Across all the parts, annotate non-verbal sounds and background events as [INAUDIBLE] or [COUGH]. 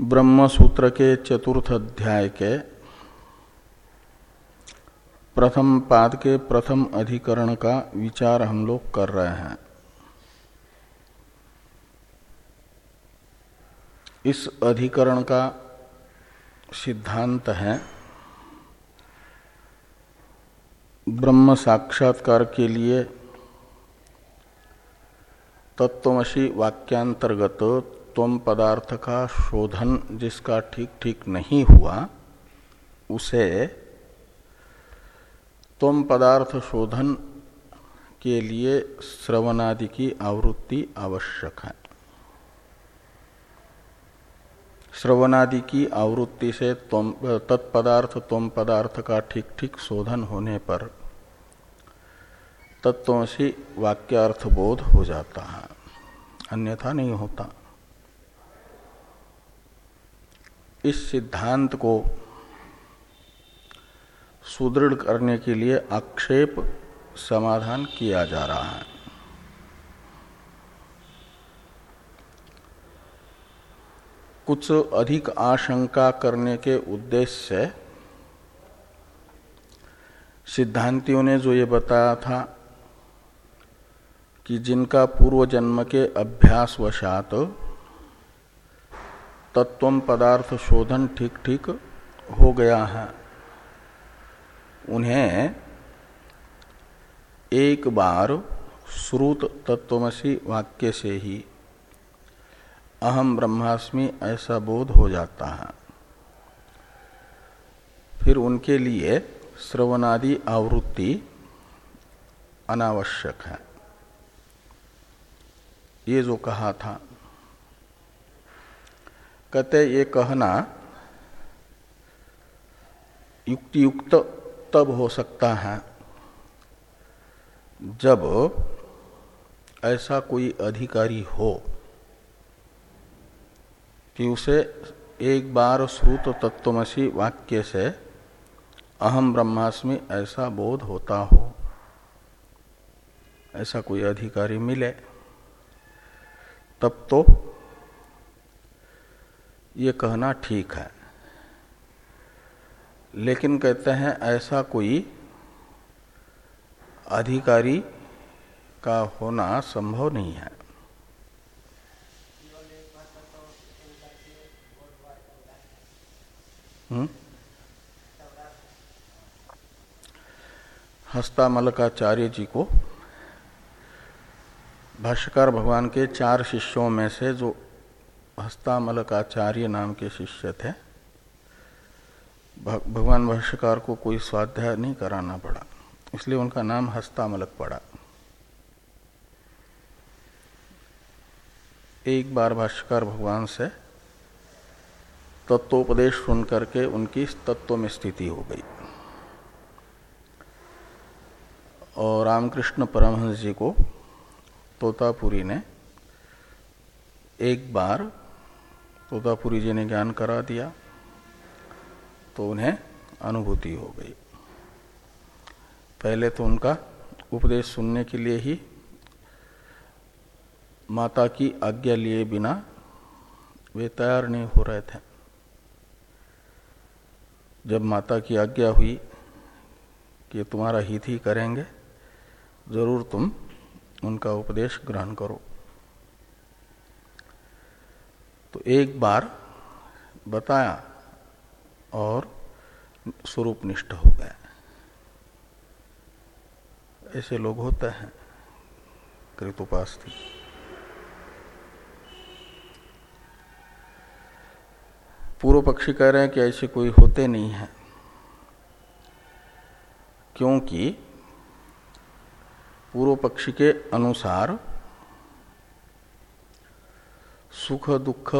ब्रह्म सूत्र के चतुर्थ अध्याय के प्रथम पाद के प्रथम अधिकरण का विचार हम लोग कर रहे हैं। इस अधिकरण का सिद्धांत है, ब्रह्म साक्षात्कार के लिए तत्वमसी वाक्यांतर्गत तम पदार्थ का शोधन जिसका ठीक ठीक नहीं हुआ, उसे तम पदार्थ शोधन के लिए श्रवणादि की आवृत्ति आवश्यक है। श्रवणादि की आवृत्ति से तत्पदार्थ तम पदार्थ का ठीक ठीक शोधन होने पर तत्वों से वाक्यार्थ बोध हो जाता है। अन्यथा नहीं होता। इस सिद्धांत को सुदृढ़ करने के लिए आक्षेप समाधान किया जा रहा है। कुछ अधिक आशंका करने के उद्देश्य से सिद्धांतियों ने जो ये बताया था कि जिनका पूर्व जन्म के अभ्यास वशात तत्व पदार्थ शोधन ठीक ठीक हो गया है। उन्हें एक बार श्रुत तत्वमसी वाक्य से ही अहम ब्रह्मास्मि ऐसा बोध हो जाता है। फिर उनके लिए श्रवणादि आवृत्ति अनावश्यक है। ये जो कहा था कहते ये कहना युक्ति युक्त तब हो सकता है जब ऐसा कोई अधिकारी हो कि उसे एक बार श्रुत तत्वमसी वाक्य से अहम ब्रह्मास्मि ऐसा बोध होता हो, ऐसा कोई अधिकारी मिले, तब तो ये कहना ठीक है लेकिन कहते हैं ऐसा कोई अधिकारी का होना संभव नहीं है हम्म? हस्तामलकाचार्य जी को भाष्यकार भगवान के चार शिष्यों में से जो हस्तामलकाचार्य नाम के शिष्य थे। भगवान भाष्यकार को कोई स्वाध्याय नहीं कराना पड़ा, इसलिए उनका नाम हस्तामलक पड़ा। एक बार भाष्यकार भगवान से तत्वोपदेश सुन करके उनकी तत्व में स्थिति हो गई। और रामकृष्ण परमहंस जी को तोतापुरी ने एक बार तोतापुरी जी ने ज्ञान करा दिया तो उन्हें अनुभूति हो गई। पहले तो उनका उपदेश सुनने के लिए ही माता की आज्ञा लिए बिना वे तैयार नहीं हो रहे थे। जब माता की आज्ञा हुई कि तुम्हारा हित ही करेंगे, ज़रूर तुम उनका उपदेश ग्रहण करो। तो एक बार बताया और स्वरूप निष्ठ हो गया ऐसे लोग होते हैं कृतोपास्ति पूर्व पक्षी कह रहे हैं कि ऐसे कोई होते नहीं है, क्योंकि पूर्व पक्षी के अनुसार सुख दुख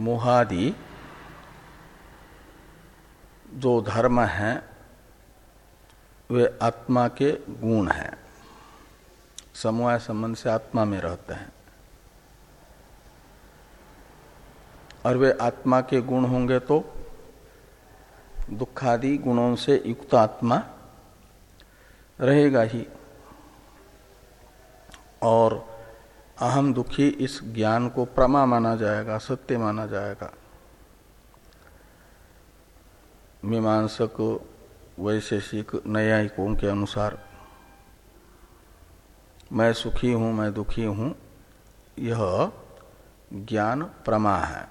मोहादि जो धर्म हैं, वे आत्मा के गुण हैं। समवाय संबंध से आत्मा में रहते हैं। और वे आत्मा के गुण होंगे तो दुखादि गुणों से युक्त आत्मा रहेगा ही। और अहम दुखी इस ज्ञान को प्रमा माना जाएगा, सत्य माना जाएगा। मीमांसक, वैशेषिक, न्यायिकों के अनुसार, मैं सुखी हूँ, मैं दुखी हूँ, यह ज्ञान प्रमा है।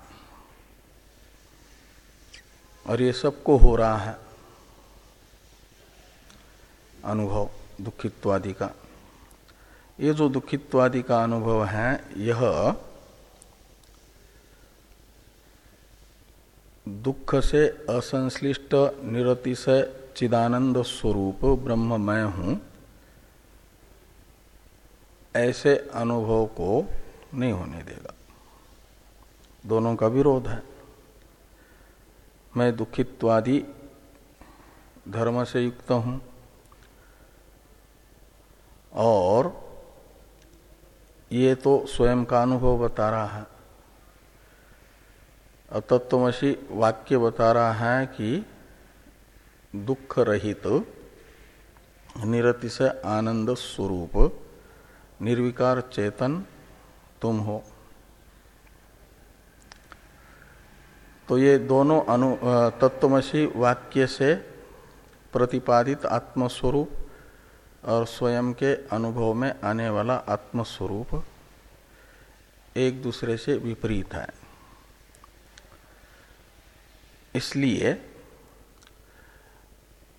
और ये सबको हो रहा है अनुभव, दुखित्वादि का। ये जो दुखित्वादि का अनुभव है, यह दुख से असंश्लिष्ट निरतिशय चिदानंद स्वरूप ब्रह्म मैं हूँ, ऐसे अनुभव को नहीं होने देगा। दोनों का विरोध है। मैं दुखित्वादि धर्म से युक्त हूँ और ये तो स्वयं का अनुभव बता रहा है। तत्वमसी वाक्य बता रहा है कि दुख रहित निरति से आनंद स्वरूप, निर्विकार चेतन तुम हो। तो ये दोनों अनु तत्वमसी वाक्य से प्रतिपादित आत्मस्वरूप और स्वयं के अनुभव में आने वाला आत्मस्वरूप एक दूसरे से विपरीत है। इसलिए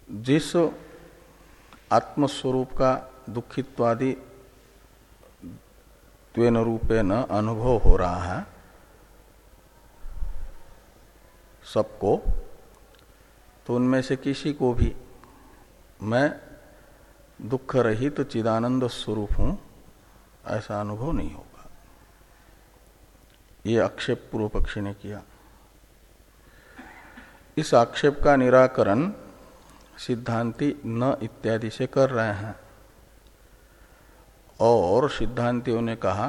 जिस आत्मस्वरूप का दुखित्वादि त्वेन न अनुभव हो रहा है, सबको तो उनमें से किसी को भी मैं दुख रहित तो चिदानंद स्वरूप हूँ, ऐसा अनुभव नहीं होगा। ये आक्षेप पूर्व पक्षी ने किया। इस आक्षेप का निराकरण सिद्धांति न इत्यादि से कर रहे हैं। और सिद्धांतियों ने कहा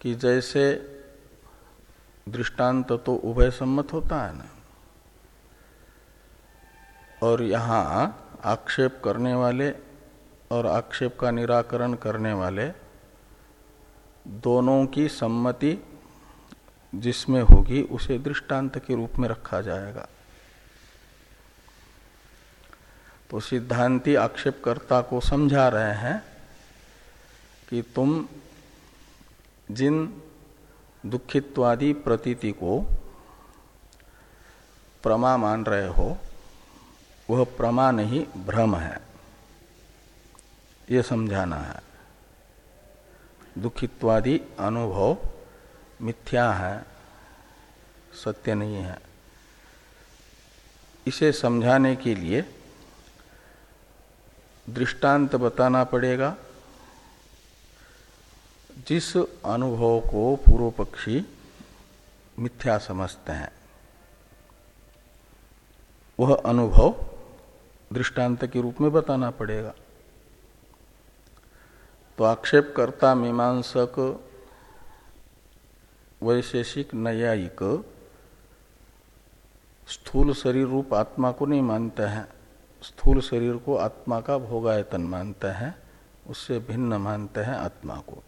कि जैसे दृष्टांत तो उभय सम्मत होता है ना, और यहाँ आक्षेप करने वाले और आक्षेप का निराकरण करने वाले दोनों की सम्मति जिसमें होगी, उसे दृष्टांत के रूप में रखा जाएगा। तो सिद्धांति आक्षेपकर्ता को समझा रहे हैं कि तुम जिन दुखित्वादि प्रतीति को प्रमा मान रहे हो वह प्रमा नहीं भ्रम है। ये समझाना है। दुखित्वादि अनुभव मिथ्या है, सत्य नहीं है। इसे समझाने के लिए दृष्टांत बताना पड़ेगा। जिस अनुभव को पूर्व पक्षी मिथ्या समझते हैं, वह अनुभव दृष्टांत के रूप में बताना पड़ेगा। तो आक्षेपकर्ता, मीमांसक, वैशेषिक, न्यायिक, स्थूल शरीर रूप आत्मा को नहीं मानते हैं। स्थूल शरीर को आत्मा का भोगायतन मानते हैं, उससे भिन्न मानते हैं आत्मा को।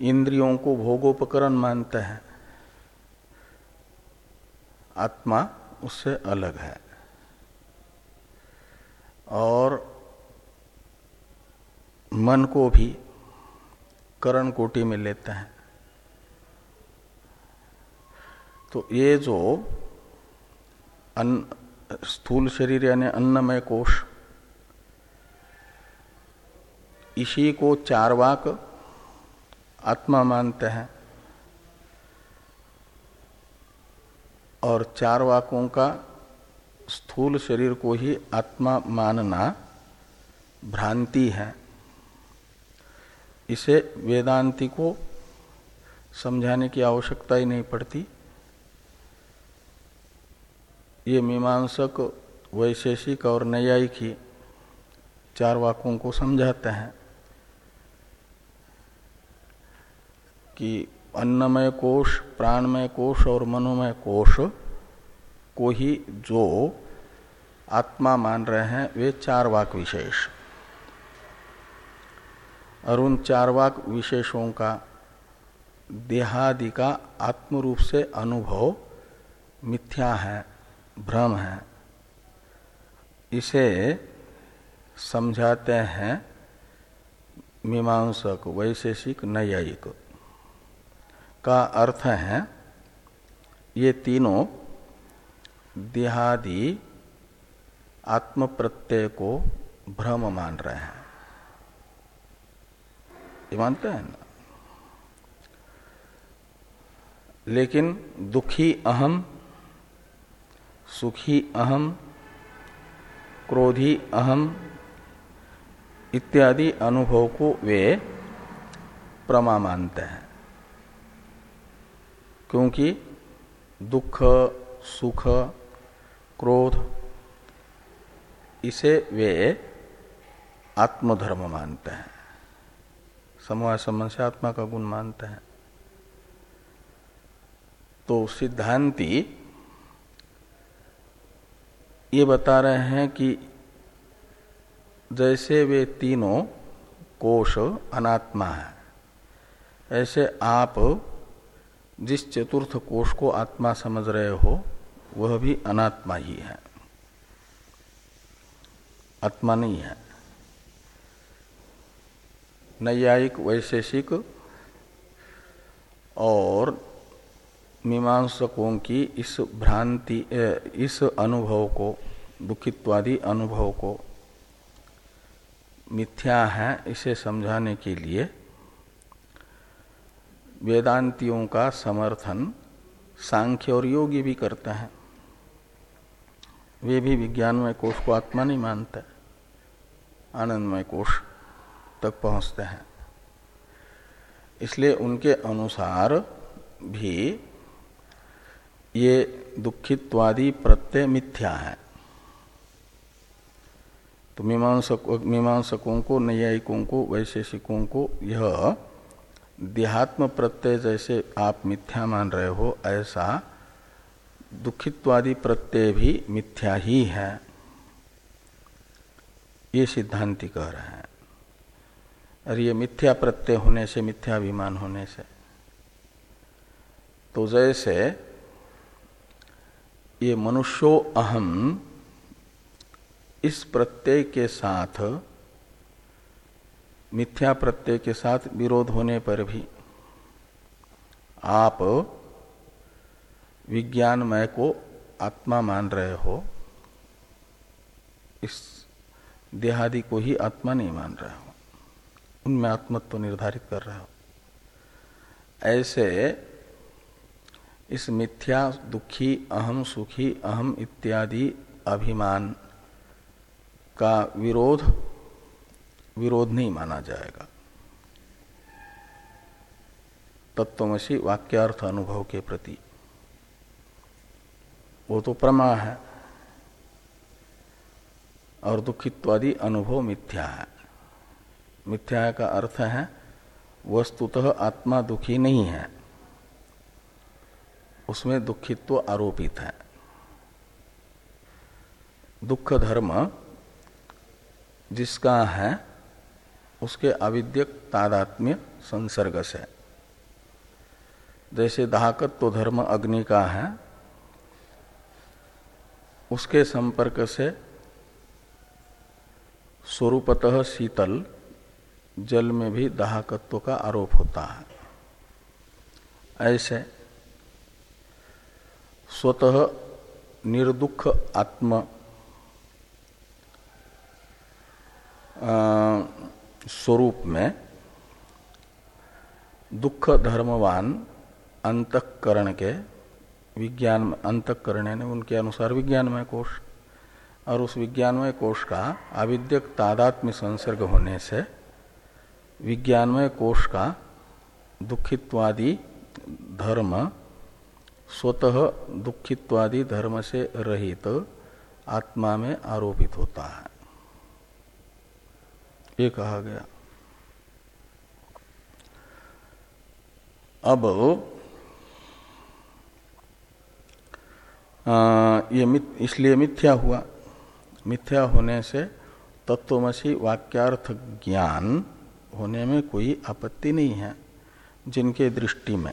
इंद्रियों को भोगोपकरण मानते हैं। आत्मा उससे अलग है। और मन को भी करण कोटि में लेते हैं। तो ये जो अन्न, स्थूल शरीर यानी अन्नमय कोश इसी को चारवाक आत्मा मानते हैं और चार वाकों का स्थूल शरीर को ही आत्मा मानना भ्रांति है। इसे वेदांति को समझाने की आवश्यकता ही नहीं पड़ती। ये मीमांसक, वैशेषिक और न्यायिक ही चार वाक्यों को समझाते हैं कि अन्नमय कोश, प्राणमय कोश और मनोमय कोश को ही जो आत्मा मान रहे हैं, वे चार वाक विशेष। और उन चारवाक विशेषों का, देहादि का आत्म रूप से अनुभव मिथ्या है, भ्रम है। इसे समझाते हैं मीमांसक, वैशेषिक, न्यायिक। का अर्थ है, ये तीनों देहादि आत्म प्रत्यय को भ्रम मान रहे हैं। ये मानते हैं ना? लेकिन दुखी अहम, सुखी अहम, क्रोधी अहम इत्यादि अनुभव को वे प्रमा मानते हैं। क्योंकि दुख, सुख क्रोध। इसे वे आत्मधर्म मानते हैं। समूह संबंध से आत्मा का गुण मानते हैं। तो सिद्धांति ये बता रहे हैं कि जैसे वे तीनों कोश अनात्मा है, ऐसे आप जिस चतुर्थ कोश को आत्मा समझ रहे हो वह भी अनात्मा ही है। आत्मा नहीं है। नैयायिक, वैशेषिक और मीमांसकों की इस भ्रांति इस अनुभव को, दुखित्वादि अनुभव को मिथ्या है इसे समझाने के लिए वेदांतियों का समर्थन सांख्य और योगी भी करते हैं। वे भी विज्ञानमय कोष को आत्मा नहीं मानते आनंदमय कोष तक पहुँचते हैं। इसलिए उनके अनुसार भी ये दुखित्वादी प्रत्यय मिथ्या है। तो मीमांसक, मीमांसकों को, न्यायिकों को, वैशेषिकों को यह देहात्म प्रत्यय जैसे आप मिथ्या मान रहे हो, ऐसा दुखित्वादी प्रत्यय भी मिथ्या ही है। ये सिद्धांति कह रहे हैं। और ये मिथ्या प्रत्यय होने से मिथ्याभिमान होने से तो जैसे ये मनुष्यो अहम इस प्रत्यय के साथ, मिथ्या प्रत्यय के साथ विरोध होने पर भी आप विज्ञानमय को आत्मा मान रहे हो, इस देहादि को ही आत्मा नहीं मान रहे हो। उनमें आत्मत्व तो निर्धारित कर रहे हो। ऐसे इस मिथ्या, दुखी, अहम, सुखी, अहम इत्यादि अभिमान का विरोध विरोध नहीं माना जाएगा। तत्वमसी वाक्यार्थ अनुभव के प्रति वो तो प्रमा है। और दुखित्वादि अनुभव मिथ्या है। मिथ्या का अर्थ है, वस्तुतः आत्मा दुखी नहीं है। उसमें दुखित्व आरोपित है। दुख धर्म जिसका है, उसके अविद्यक तादात्म्य संसर्ग से। जैसे दाहकत्व धर्म अग्नि का है उसके संपर्क से स्वरूपतः शीतल जल में भी दाहकत्व का आरोप होता है। ऐसे स्वतः निर्दुख आत्म स्वरूप में दुख धर्मवान अंतकरण के विज्ञान अंतकरण ने उनके अनुसार विज्ञानमय कोष और उस विज्ञानमय कोष का अविद्यक तादात्म्य संसर्ग होने से विज्ञानमय कोष का दुखित्वादि धर्म स्वतः दुखित्वादि धर्म से रहित तो आत्मा में आरोपित होता है। ये कहा गया। अब ये मित, इसलिए मिथ्या हुआ। मिथ्या होने से तत्वमसी वाक्यार्थ ज्ञान होने में कोई आपत्ति नहीं है जिनके दृष्टि में।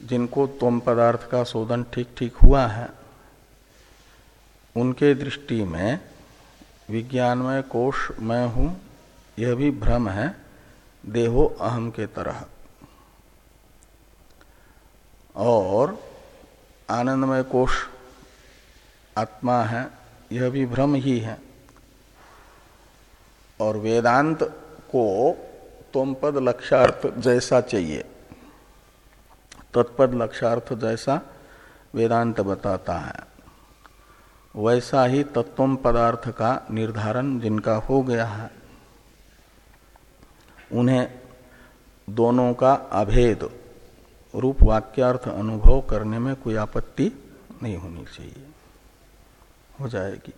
जिनको तोम पदार्थ का शोधन ठीक ठीक हुआ है उनके दृष्टि में विज्ञानमय कोश मैं हूँ यह भी भ्रम है देहो अहम के तरह। और आनंदमय कोष आत्मा है, यह भी भ्रम ही है। और वेदांत को तोमपद लक्षार्थ जैसा चाहिए। तत्पद लक्षार्थ जैसा वेदांत बताता है। वैसा ही तत्व पदार्थ का निर्धारण जिनका हो गया है, उन्हें दोनों का अभेद रूप वाक्यार्थ अनुभव करने में कोई आपत्ति नहीं होनी चाहिए। हो जाएगी।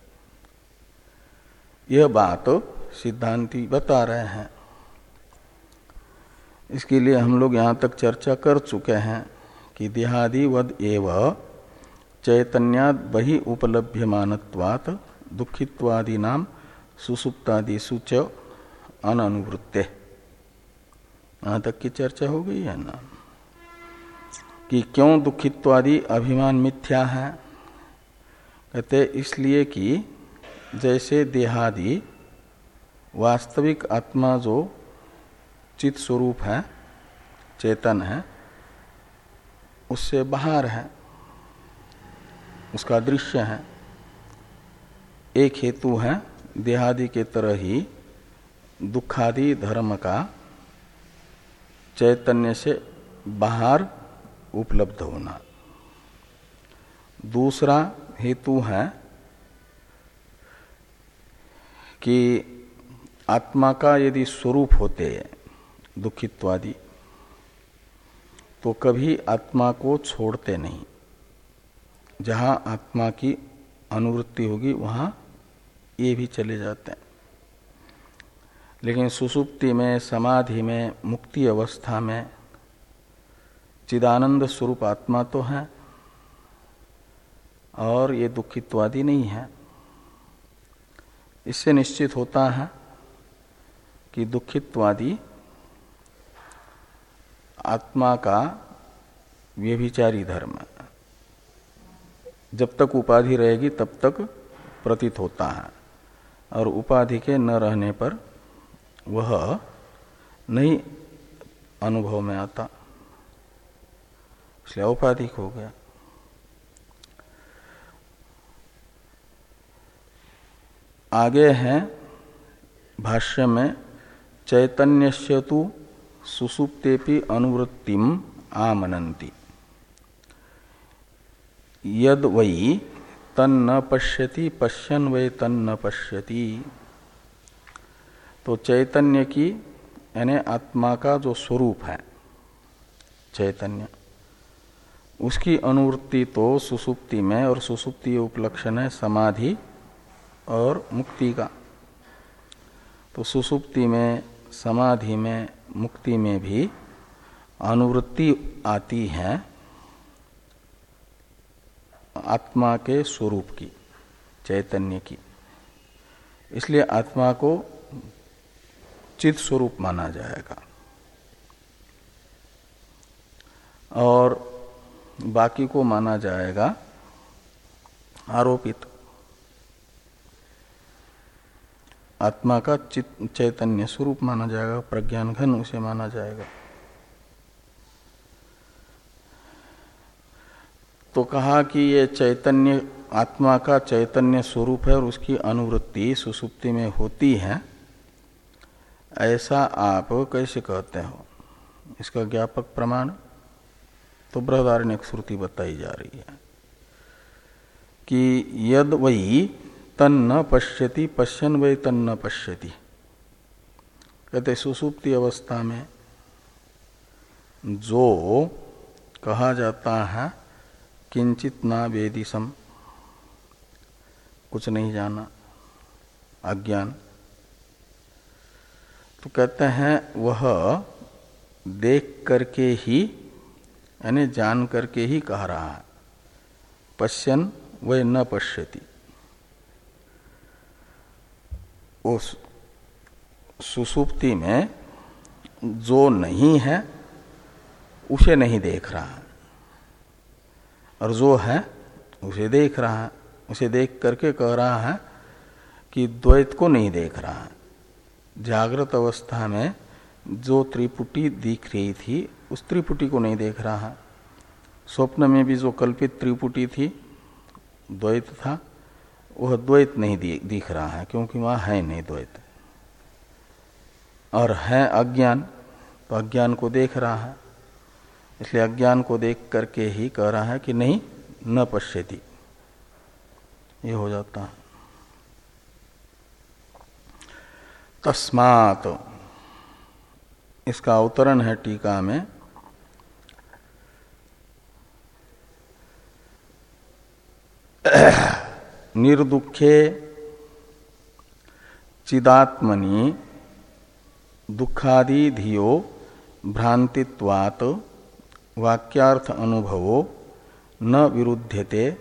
यह बात सिद्धांति बता रहे हैं। इसके लिए हम लोग यहाँ तक चर्चा कर चुके हैं कि देहादिवद एव चैतन्याद बही उपलभ्यमानत्वात् दुखित्वादि नाम सुसुप्तादिशु च अननुवृत्ते। यहाँ तक की चर्चा हो गई है ना? कि क्यों दुखित्वादि अभिमान मिथ्या है? कहते, इसलिए कि जैसे देहादि वास्तविक आत्मा जो चित स्वरूप है, चेतन है, उससे बाहर है, उसका दृश्य है, एक हेतु है देहादि के तरह ही दुखादि धर्म का चैतन्य से बाहर उपलब्ध होना। दूसरा हेतु है कि आत्मा का यदि स्वरूप होते दुखित्वादि तो कभी आत्मा को छोड़ते नहीं। जहाँ आत्मा की अनुवृत्ति होगी, वहाँ ये भी चले जाते हैं। लेकिन सुसुप्ति में, समाधि में, मुक्ति अवस्था में चिदानंद स्वरूप आत्मा तो है, और ये दुखित्वादि नहीं है। इससे निश्चित होता है कि दुखित्वादि आत्मा का व्यभिचारी धर्म जब तक उपाधि रहेगी, तब तक प्रतीत होता है, और उपाधि के न रहने पर वह नहीं अनुभव में आता। इसलिए औपाधिक हो गया। आगे हैं भाष्य में चैतन्य से तो सुसुप्तेपि अनुवृत्तिम आमनंती यद वही तन्न पश्यति, पश्यन वै तन्न पश्यति। तो चैतन्य की, यानी आत्मा का जो स्वरूप है, चैतन्य। उसकी अनुवृत्ति तो सुसुप्ति में और सुसुप्ति उपलक्षण है समाधि और मुक्ति का। तो सुसुप्ति में, समाधि में, मुक्ति में भी अनुवृत्ति आती है आत्मा के स्वरूप की, चैतन्य की। इसलिए आत्मा को चित स्वरूप माना जाएगा। और बाकी को माना जाएगा आरोपित। आत्मा का चैतन्य स्वरूप माना जाएगा, प्रज्ञान घन उसे माना जाएगा। तो कहा कि ये चैतन्य, आत्मा का चैतन्य स्वरूप है और उसकी अनुवृत्ति सुसुप्ति में होती है। ऐसा आप कैसे कहते हो? इसका ज्ञापक प्रमाण। तो बृहदारण्य श्रुति बताई जा रही है कि यद वही तन न पश्यति, पश्यन वही तन न पश्यति। कहते सुसुप्ति अवस्था में जो कहा जाता है, किंचित ना वेदिसम कुछ नहीं जाना, अज्ञान। तो कहते हैं, वह देख करके ही यानी जान करके ही कह रहा है। पश्यन वह न पश्यति। उस सुसुप्ति में जो नहीं है, उसे नहीं देख रहा है। और जो है, उसे देख रहा है। उसे देख करके कह रहा है कि द्वैत को नहीं देख रहा है। जागृत अवस्था में जो त्रिपुटी दिख रही थी उस त्रिपुटी को नहीं देख रहा है। स्वप्न में भी जो कल्पित त्रिपुटी थी, द्वैत था, वह द्वैत नहीं दिख रहा है, क्योंकि वहाँ है नहीं द्वैत। और है अज्ञान तो अज्ञान को देख रहा है। इसलिए अज्ञान को देख करके ही कह रहा है कि नहीं, न पश्यति। ये हो जाता है। तस्मात, इसका अवतरण है टीका में। [COUGHS] निर्दुखे चिदात्मनि दुखादि धियो भ्रांतित्वात वाक्यार्थ अनुभवो न विरुध्यते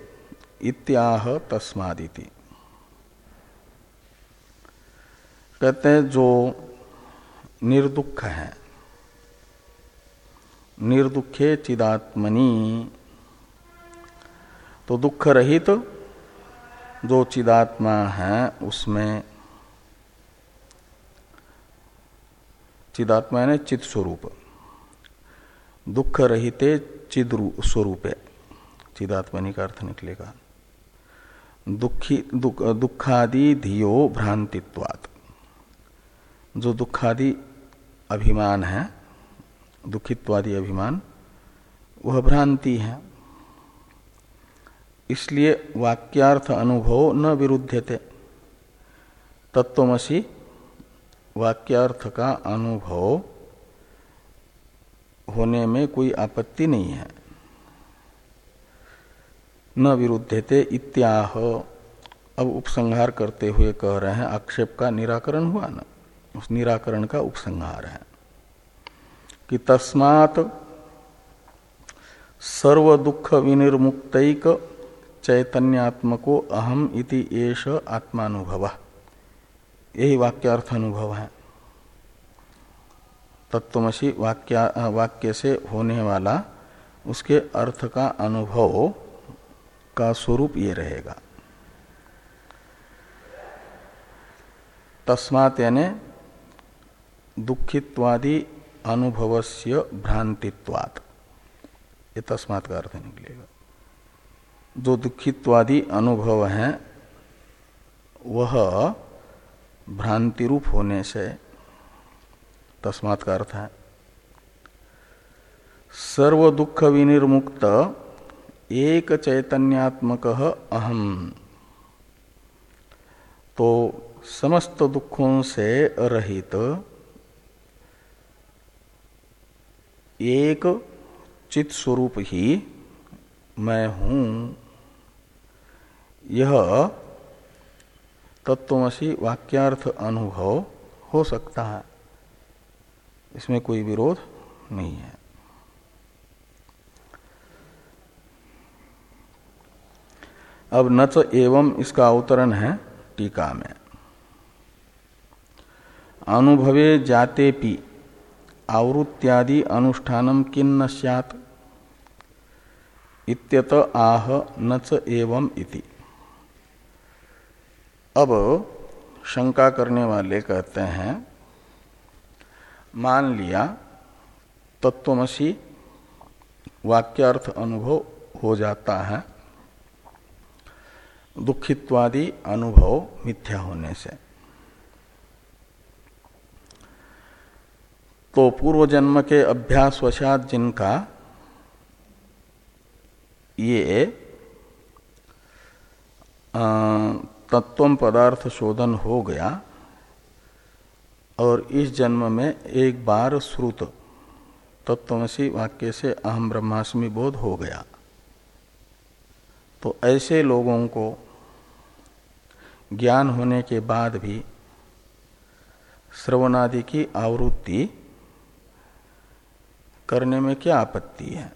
इत्याह तस्मादिति। कहते हैं, जो निर्दुख है, निर्दुखे चिदात्मनि तो दुख रहित तो जो चिदात्मा है उसमें चिदात्मा ने चित स्वरूप। दुख रहिते चिद स्वरूप है। चिदात्मनि का अर्थ निकलेगा। दुखी दुख, दुखादि धियो भ्रांतित्वात। जो दुखादि अभिमान है दुखित्वादि अभिमान वह भ्रांति है। इसलिए वाक्यार्थ अनुभव न विरुद्धते तत्वमसी वाक्यार्थ का अनुभव होने में कोई आपत्ति नहीं है। न विरुद्धते इत्याह। अब उपसंहार करते हुए कह रहे हैं, आक्षेप का निराकरण हुआ ना? उस निराकरण का उपसंहार है कि तस्मात सर्व दुख विनिर्मुक्तक चैतन्यात्मको अहम इति एष आत्मानुभव। यही वाक्यार्थ अनुभव है तत्वमसी वाक्या वाक्य से होने वाला उसके अर्थ का अनुभव का स्वरूप ये रहेगा। तस्मात यानी दुखित्वादि अनुभवस्य भ्रांतित्वात। ये तस्मात का अर्थ निकलेगा। जो दुखित्वादि अनुभव है, वह भ्रांति रूप होने से तस्मात अर्थ है। सर्व दुख विनिर्मुक्त एक चैतन्यात्मक अहम तो समस्त दुखों से रहित एक चित स्वरूप ही मैं हूँ। यह तत्वमसी वाक्यार्थ अनुभव हो सकता है। इसमें कोई विरोध नहीं है। अब नच एवं इसका अवतरण है टीका में। अनुभवे जाते पी आवृत्त्यादि अनुष्ठानम किन्न सैत इत्यत आह नच एवं इति। अब शंका करने वाले कहते हैं, मान लिया, तत्वमसी वाक्यार्थ अनुभव हो जाता है, दुखित्वादि अनुभव मिथ्या होने से। तो पूर्व जन्म के अभ्यास वशात जिनका, ये तत्व पदार्थ शोधन हो गया और इस जन्म में एक बार श्रुत तत्वमसी वाक्य से अहम ब्रह्मास्मि बोध हो गया। तो ऐसे लोगों को ज्ञान होने के बाद भी श्रवणादि की आवृत्ति करने में क्या आपत्ति है?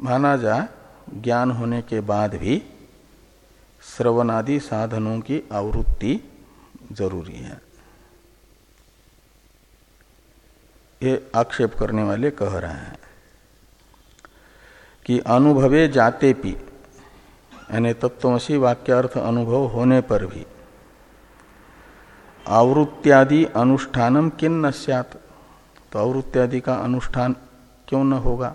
माना जाए ज्ञान होने के बाद भी श्रवणादि साधनों की आवृत्ति ज़रूरी है। ये आक्षेप करने वाले कह रहे हैं कि अनुभवे जाते भी यानी तत्वसी वाक्यार्थ अनुभव होने पर भी आवृत्त्यादि अनुष्ठानम किन न सत तो आवृत्त्यादि का अनुष्ठान क्यों न होगा?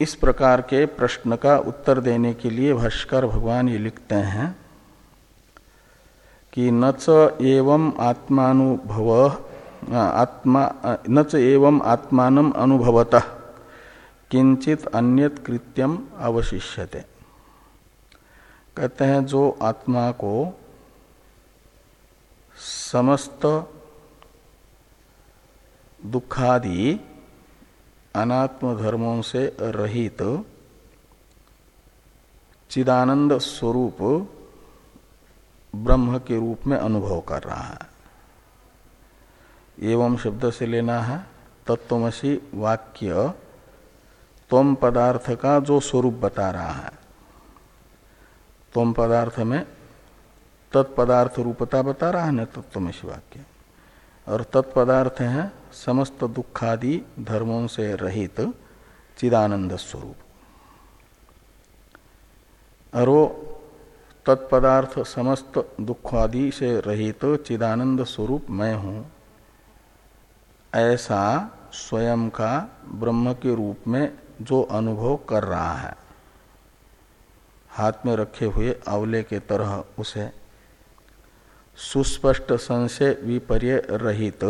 इस प्रकार के प्रश्न का उत्तर देने के लिए भाष्कर भगवान ये लिखते हैं कि न च एवं आत्मानुभव आत्मा न एवं आत्मान अनुभवत, किंचित अन्यत कृत्यम अवशिष्यते। कहते हैं, जो आत्मा को समस्त दुखादि अनात्म धर्मों से रहित चिदानंद स्वरूप ब्रह्म के रूप में अनुभव कर रहा है। एवं शब्द से लेना है, तत्वमसी वाक्य तम पदार्थ का जो स्वरूप बता रहा है। तम पदार्थ में तत्पदार्थ रूपता बता रहा है न, तत्वमसी वाक्य। और तत्पदार्थ है समस्त दुखादि धर्मों से रहित चिदानंद स्वरूप। और वो तत्पदार्थ समस्त दुखादि से रहित चिदानंद स्वरूप मैं हूँ। ऐसा स्वयं का ब्रह्म के रूप में जो अनुभव कर रहा है। हाथ में रखे हुए अवले के तरह उसे सुस्पष्ट संशय विपर्य रहित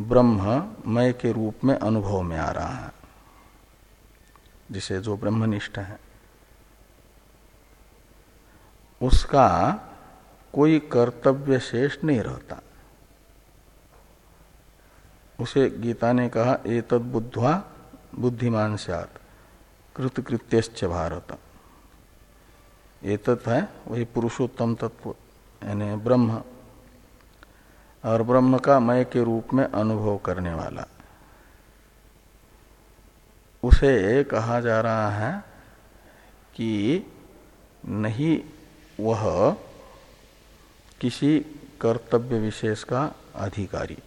ब्रह्म मय के रूप में अनुभव में आ रहा है, जिसे जो ब्रह्मनिष्ठ है। उसका कोई कर्तव्य शेष नहीं रहता। उसे गीता ने कहा ए तद बुद्धवा बुद्धिमान सत कृतकृत्यश्च भारत। एतत् है, वही पुरुषोत्तम तत्व, यानी ब्रह्म। और ब्रह्म का मय के रूप में अनुभव करने वाला। उसे कहा जा रहा है कि नहीं, वह किसी कर्तव्य विशेष का अधिकारी।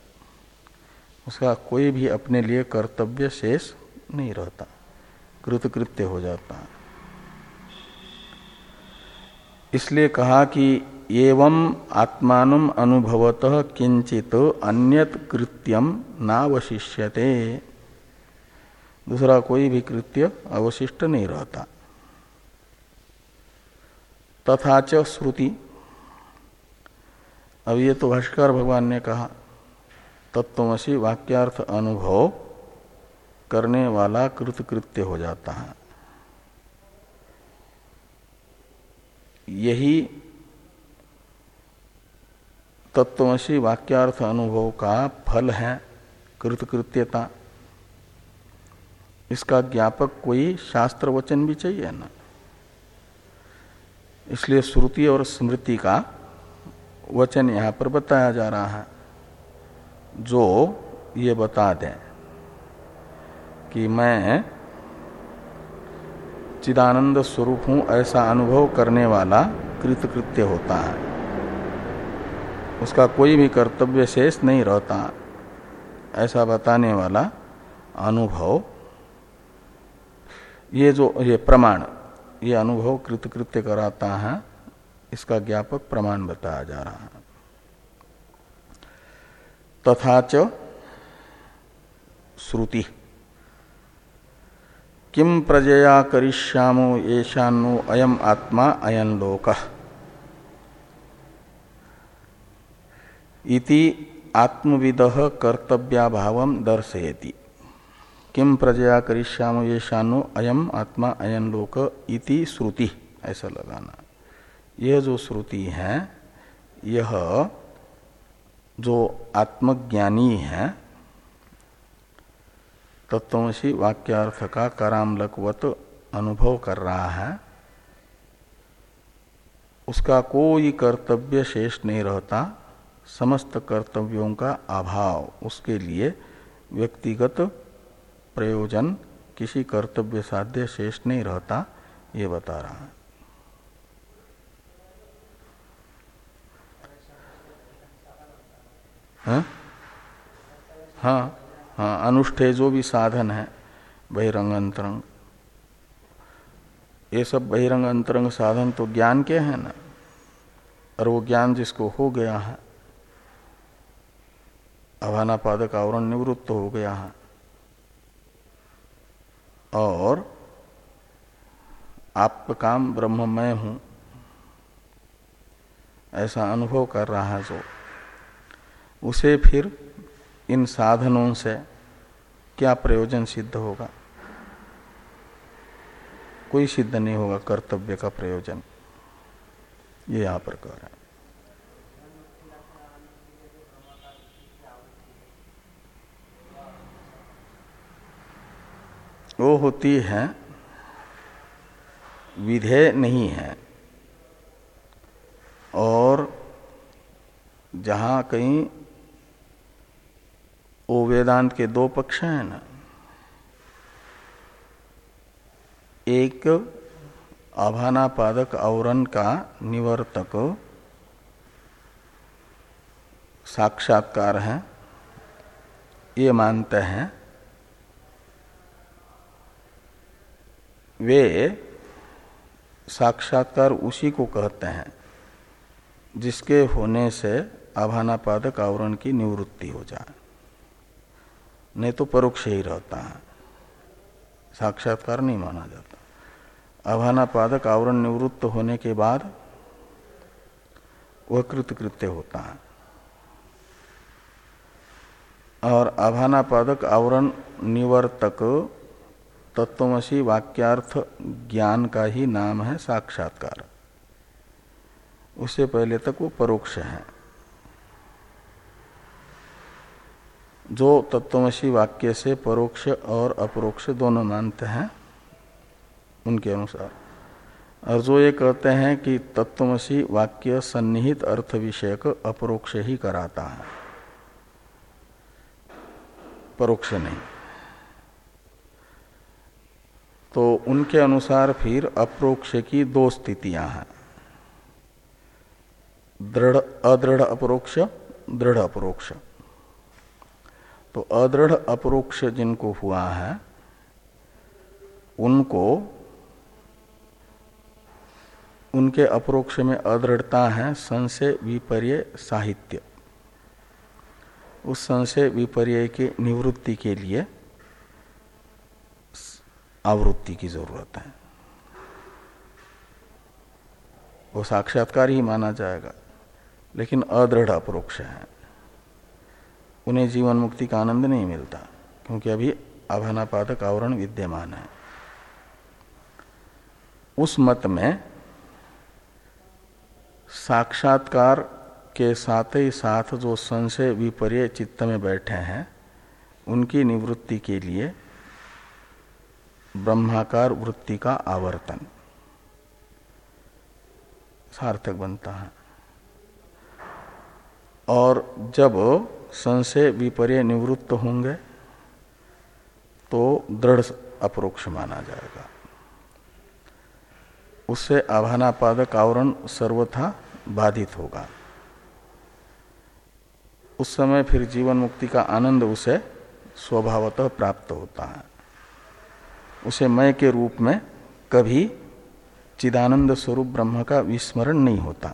उसका कोई भी अपने लिए कर्तव्य शेष नहीं रहता, कृतकृत्य हो जाता। इसलिए कहा कि एवं आत्मान अनुभवत किंचित अन्यत कृत्यम नावशिष्यते। दूसरा कोई भी कृत्य अवशिष्ट नहीं रहता। तथा च श्रुति। अब ये तो भाष्कर भगवान ने कहा, तत्वमसी वाक्यार्थ अनुभव करने वाला कृतकृत्य हो जाता है। यही तत्वशी वाक्यार्थ अनुभव का फल है कृतकृत्यता। इसका ज्ञापक कोई शास्त्र वचन भी चाहिए ना। इसलिए श्रुति और स्मृति का वचन यहाँ पर बताया जा रहा है। जो ये बता दें कि मैं चिदानंद स्वरूप हूँ, ऐसा अनुभव करने वाला कृतकृत्य होता है। उसका कोई भी कर्तव्य शेष नहीं रहता। ऐसा बताने वाला अनुभव। ये जो, ये प्रमाण, ये अनुभव कृतकृत्य कराता है, इसका ज्ञापक प्रमाण बताया जा रहा है। तथा च श्रुति। किम प्रजया करिष्यामो येषानो अयम आत्मा अयन लोक। इति आत्मविद कर्तव्याभाव दर्शयति। किम प्रजया करिष्यामो येषानो अयम आत्मा अयन लोक इति श्रुति। ऐसा लगाना। यह जो श्रुति है, यह जो आत्मज्ञानी है तत्वशी वाक्यार्थ का करामलकवत अनुभव कर रहा है। उसका कोई कर्तव्य शेष नहीं रहता। समस्त कर्तव्यों का अभाव, उसके लिए व्यक्तिगत प्रयोजन किसी कर्तव्य साध्य शेष नहीं रहता, ये बता रहा है। हाँ? हाँ, हाँ अनुष्ठे जो भी साधन है, बहिरंग अंतरंग। ये सब बहिरंग अंतरंग साधन तो ज्ञान के हैं ना, और वो ज्ञान जिसको हो गया है अभानापादक आवरण निवृत्त हो गया है। और आप काम ब्रह्म मैं हूँ। ऐसा अनुभव कर रहा है जो। उसे फिर इन साधनों से क्या प्रयोजन सिद्ध होगा? कोई सिद्ध नहीं होगा, कर्तव्य का प्रयोजन। ये यहाँ पर कह रहे हैं। वो होती है, विधेय नहीं है। और जहाँ कहीं वो वेदांत के दो पक्ष हैं ना, एक आभानापादक आवरण का निवर्तक साक्षात्कार है, ये मानते हैं वे साक्षात्कार उसी को कहते हैं, जिसके होने से आभानापादक आवरण की निवृत्ति हो जाए। नहीं तो परोक्ष ही रहता है। साक्षात्कार नहीं माना जाता। अभानापादक आवरण निवृत्त होने के बाद वह कृतकृत्य होता है। और अभानापादक आवरण निवर्तक तत्वमसी वाक्यार्थ ज्ञान का ही नाम है साक्षात्कार। उससे पहले तक वो परोक्ष है। जो तत्वमसी वाक्य से परोक्ष और अपरोक्ष दोनों मानते हैं, उनके अनुसार। और जो ये कहते हैं कि तत्वमसी वाक्य सन्निहित अर्थ विषयक अपरोक्ष ही कराता है, परोक्ष नहीं। तो उनके अनुसार फिर अप्रोक्ष की दो स्थितियाँ हैं। दृढ़, अदृढ़ अपरोक्ष, दृढ़ अपरोक्ष। तो अदृढ़ अपरोक्ष जिनको हुआ है, उनको, उनके अपरोक्ष में अदृढ़ता है संशय विपर्य साहित्य। उस संशय विपर्य के निवृत्ति के लिए आवृत्ति की ज़रूरत है। वो साक्षात्कार ही माना जाएगा, लेकिन अदृढ़ अपरोक्ष है। उन्हें जीवन मुक्ति का आनंद नहीं मिलता, क्योंकि अभी आभानापादक आवरण विद्यमान है। उस मत में साक्षात्कार के साथ ही साथ जो संशय विपर्य चित्त में बैठे हैं, उनकी निवृत्ति के लिए ब्रह्माकार वृत्ति का आवर्तन। सार्थक बनता है। और जब संशय विपर्य निवृत्त होंगे तो दृढ़ अप्रोक्ष माना जाएगा। उससे आभानापादक आवरण सर्वथा बाधित होगा। उस समय फिर जीवन मुक्ति का आनंद उसे स्वभावतः प्राप्त होता है। उसे मय के रूप में कभी चिदानंद स्वरूप ब्रह्म का विस्मरण नहीं होता।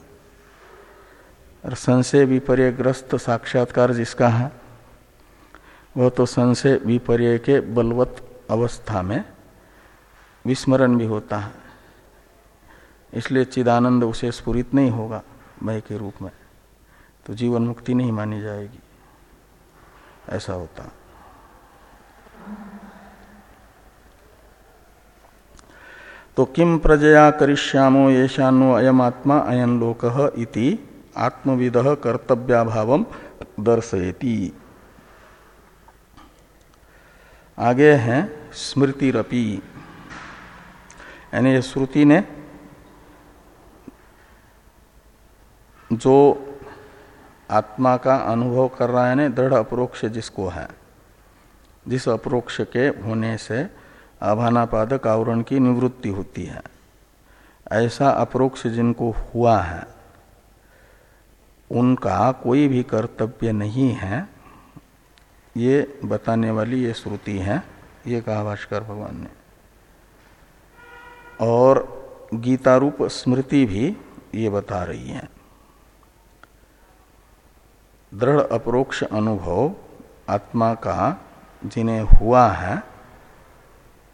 और संशय विपर्यग्रस्त साक्षात्कार जिसका है, वह तो संशय विपर्य के बलवत अवस्था में विस्मरण भी होता है। इसलिए चिदानंद उसे स्फुरित नहीं होगा मय के रूप में तो जीवन मुक्ति नहीं मानी जाएगी। ऐसा होता। तो किम प्रजया करिष्यामो येषानो अयमात्मा अयन लोक इति आत्मविद कर्तव्याभाव दर्शयति। आगे हैं स्मृतिरपी। यानी श्रुति ने जो आत्मा का अनुभव कर रहा है ना दृढ़ अप्रोक्ष जिसको है, जिस अप्रोक्ष के होने से आभानापादक आवरण की निवृत्ति होती है। ऐसा अप्रोक्ष जिनको हुआ है, उनका कोई भी कर्तव्य नहीं है। ये बताने वाली ये श्रुति है, ये कहा भाष्कर भगवान ने। और गीता रूप स्मृति भी ये बता रही है। दृढ़ अप्रोक्ष अनुभव आत्मा का जिन्हें हुआ है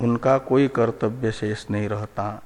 उनका कोई कर्तव्य शेष नहीं रहता।